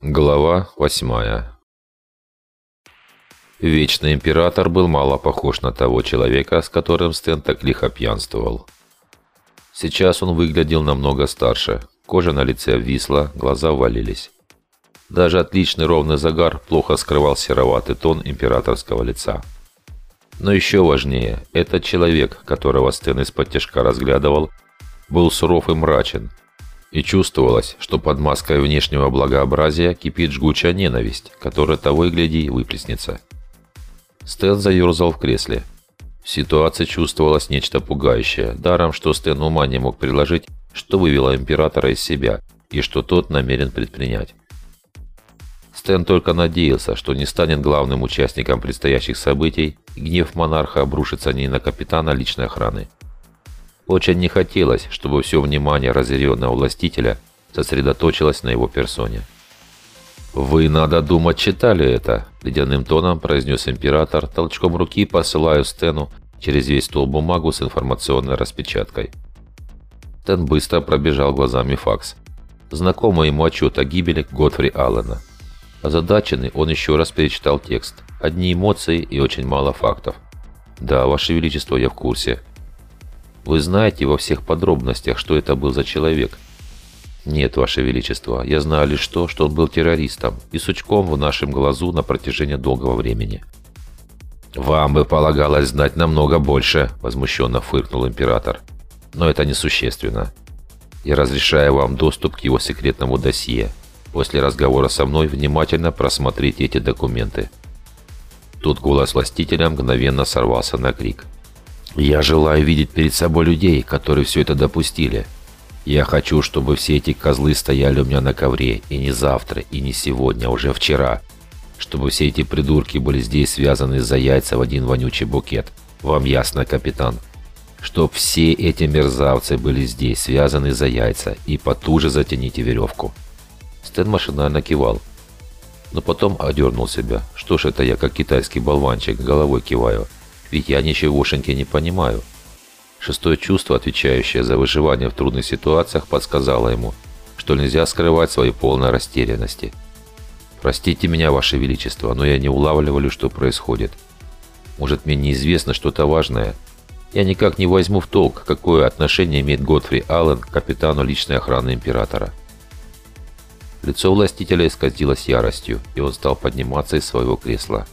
Глава восьмая Вечный Император был мало похож на того человека, с которым Стэн так лихо пьянствовал. Сейчас он выглядел намного старше, кожа на лице обвисла, глаза ввалились. Даже отличный ровный загар плохо скрывал сероватый тон императорского лица. Но еще важнее, этот человек, которого Стэн из-под разглядывал, был суров и мрачен, и чувствовалось, что под маской внешнего благообразия кипит жгучая ненависть, которая того и гляди выплеснется. Стэн заерзал в кресле. В ситуации чувствовалось нечто пугающее, даром, что Стэн ума не мог предложить, что вывело императора из себя и что тот намерен предпринять. Стэн только надеялся, что не станет главным участником предстоящих событий, гнев монарха обрушится не на капитана личной охраны. Очень не хотелось, чтобы все внимание разъяренного властителя сосредоточилось на его персоне. «Вы, надо думать, читали это», – ледяным тоном произнес император, толчком руки посылаю Стэну через весь стол бумагу с информационной распечаткой. Стэн быстро пробежал глазами факс. Знакомый ему отчет о гибели Готфри Аллена. Озадаченный, он еще раз перечитал текст. Одни эмоции и очень мало фактов. «Да, Ваше Величество, я в курсе. Вы знаете во всех подробностях, что это был за человек? Нет, Ваше Величество, я знаю лишь то, что он был террористом и сучком в нашем глазу на протяжении долгого времени. «Вам бы полагалось знать намного больше», – возмущенно фыркнул император. «Но это несущественно. Я разрешаю вам доступ к его секретному досье. После разговора со мной внимательно просмотрите эти документы». Тут голос властителя мгновенно сорвался на крик – я желаю видеть перед собой людей, которые все это допустили. Я хочу, чтобы все эти козлы стояли у меня на ковре, и не завтра, и не сегодня, а уже вчера. Чтобы все эти придурки были здесь связаны за яйца в один вонючий букет. Вам ясно, капитан? Чтоб все эти мерзавцы были здесь связаны за яйца, и потуже затяните веревку. Стэн машинально кивал. Но потом одернул себя. Что ж это я, как китайский болванчик, головой киваю. Ведь я ничегошеньки не понимаю. Шестое чувство, отвечающее за выживание в трудных ситуациях, подсказало ему, что нельзя скрывать своей полной растерянности. «Простите меня, Ваше Величество, но я не улавливаю, что происходит. Может, мне неизвестно что-то важное. Я никак не возьму в толк, какое отношение имеет Готфри Аллен к капитану личной охраны Императора». Лицо властителя исказилось яростью, и он стал подниматься из своего кресла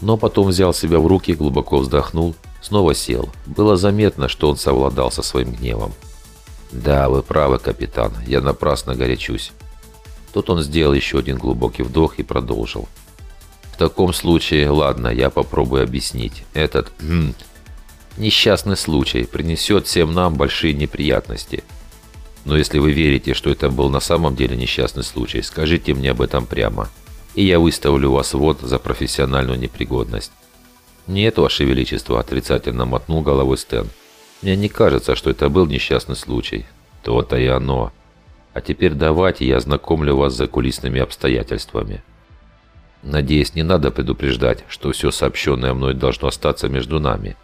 но потом взял себя в руки, глубоко вздохнул, снова сел. Было заметно, что он совладал со своим гневом. «Да, вы правы, капитан, я напрасно горячусь». Тут он сделал еще один глубокий вдох и продолжил. «В таком случае, ладно, я попробую объяснить. Этот хм, несчастный случай принесет всем нам большие неприятности. Но если вы верите, что это был на самом деле несчастный случай, скажите мне об этом прямо и я выставлю вас вот за профессиональную непригодность». «Нет, Ваше Величество», – отрицательно мотнул головой Стэн. «Мне не кажется, что это был несчастный случай». «То-то и оно. А теперь давайте я ознакомлю вас с закулисными обстоятельствами». Надеюсь, не надо предупреждать, что все сообщенное мной должно остаться между нами.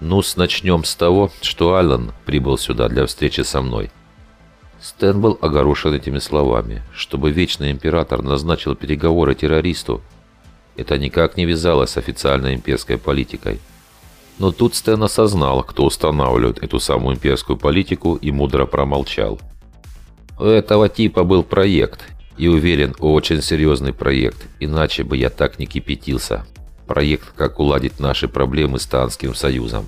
ну начнем с того, что Аллан прибыл сюда для встречи со мной. Стэн был огорошен этими словами. Чтобы Вечный Император назначил переговоры террористу, это никак не вязалось с официальной имперской политикой. Но тут Стэн осознал, кто устанавливает эту самую имперскую политику и мудро промолчал. У этого типа был проект, и уверен, очень серьезный проект, иначе бы я так не кипятился. Проект, как уладить наши проблемы с Танским Союзом.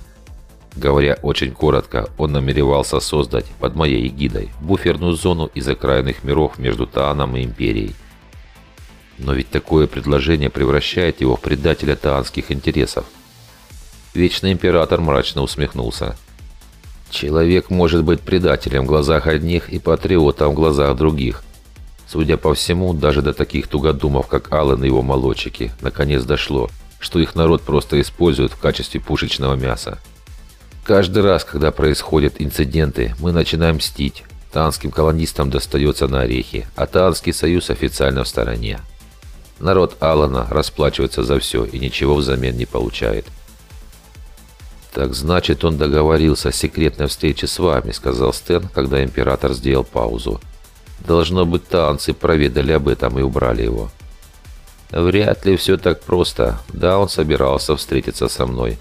Говоря очень коротко, он намеревался создать под моей эгидой буферную зону из окраинных миров между Тааном и Империей. Но ведь такое предложение превращает его в предателя таанских интересов. Вечный Император мрачно усмехнулся. Человек может быть предателем в глазах одних и патриотом в глазах других. Судя по всему, даже до таких тугодумов, как Аллен и его молодчики, наконец дошло, что их народ просто использует в качестве пушечного мяса. Каждый раз, когда происходят инциденты, мы начинаем мстить. Танским колонистам достается на орехи, а Танский союз официально в стороне. Народ Алана расплачивается за все и ничего взамен не получает. «Так значит, он договорился о секретной встрече с вами», — сказал Стэн, когда император сделал паузу. Должно быть, танцы проведали об этом и убрали его. Вряд ли все так просто. Да, он собирался встретиться со мной.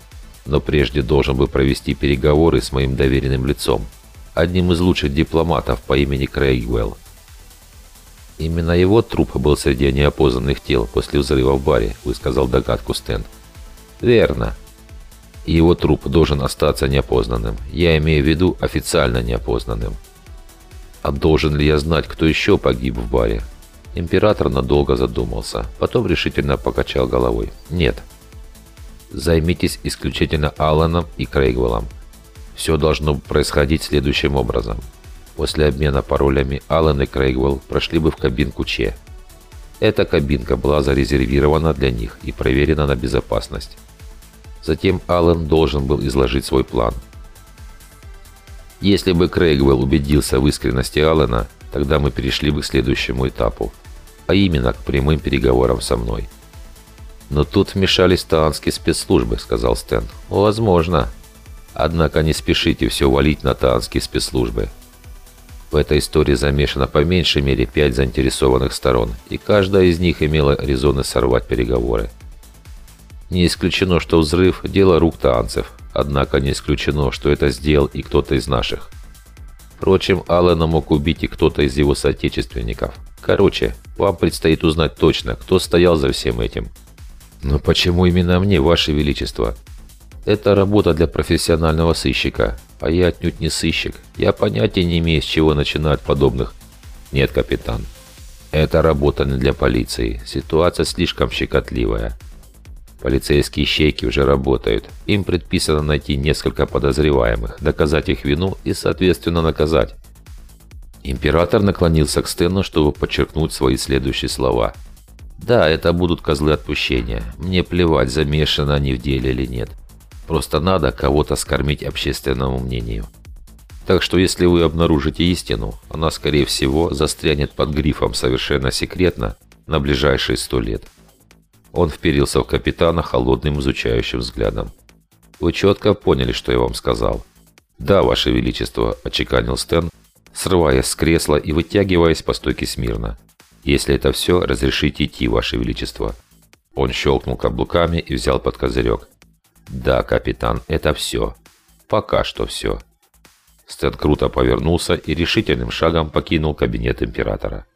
Но прежде должен бы провести переговоры с моим доверенным лицом. Одним из лучших дипломатов по имени Крейгвелл. Именно его труп был среди неопознанных тел после взрыва в баре, высказал догадку Стэн. Верно. его труп должен остаться неопознанным. Я имею в виду официально неопознанным. А должен ли я знать, кто еще погиб в баре? Император надолго задумался, потом решительно покачал головой. Нет. Займитесь исключительно Алланом и Крейгвеллом. Все должно происходить следующим образом. После обмена паролями Аллан и Крейгвелл прошли бы в кабинку Че. Эта кабинка была зарезервирована для них и проверена на безопасность. Затем Аллан должен был изложить свой план. Если бы Крейгвелл убедился в искренности Аллана, тогда мы перешли бы к следующему этапу, а именно к прямым переговорам со мной. «Но тут вмешались таанские спецслужбы», — сказал Стэн. «Возможно. Однако не спешите все валить на таанские спецслужбы. В этой истории замешано по меньшей мере пять заинтересованных сторон, и каждая из них имела резоны сорвать переговоры. Не исключено, что взрыв – дело рук таанцев, однако не исключено, что это сделал и кто-то из наших. Впрочем, Аллена мог убить и кто-то из его соотечественников. Короче, вам предстоит узнать точно, кто стоял за всем этим. Но почему именно мне, Ваше Величество? Это работа для профессионального сыщика, а я отнюдь не сыщик. Я понятия не имею, с чего начинать подобных. Нет, капитан. Это работа не для полиции. Ситуация слишком щекотливая. Полицейские щейки уже работают. Им предписано найти несколько подозреваемых, доказать их вину и, соответственно, наказать. Император наклонился к Стэну, чтобы подчеркнуть свои следующие слова. «Да, это будут козлы отпущения. Мне плевать, замешаны они в деле или нет. Просто надо кого-то скормить общественному мнению. Так что если вы обнаружите истину, она, скорее всего, застрянет под грифом совершенно секретно на ближайшие сто лет. Он вперился в капитана холодным изучающим взглядом. «Вы четко поняли, что я вам сказал?» «Да, Ваше Величество», – очеканил Стэн, срываясь с кресла и вытягиваясь по стойке смирно. «Если это все, разрешите идти, Ваше Величество». Он щелкнул каблуками и взял под козырек. «Да, капитан, это все. Пока что все». Стэн круто повернулся и решительным шагом покинул кабинет императора.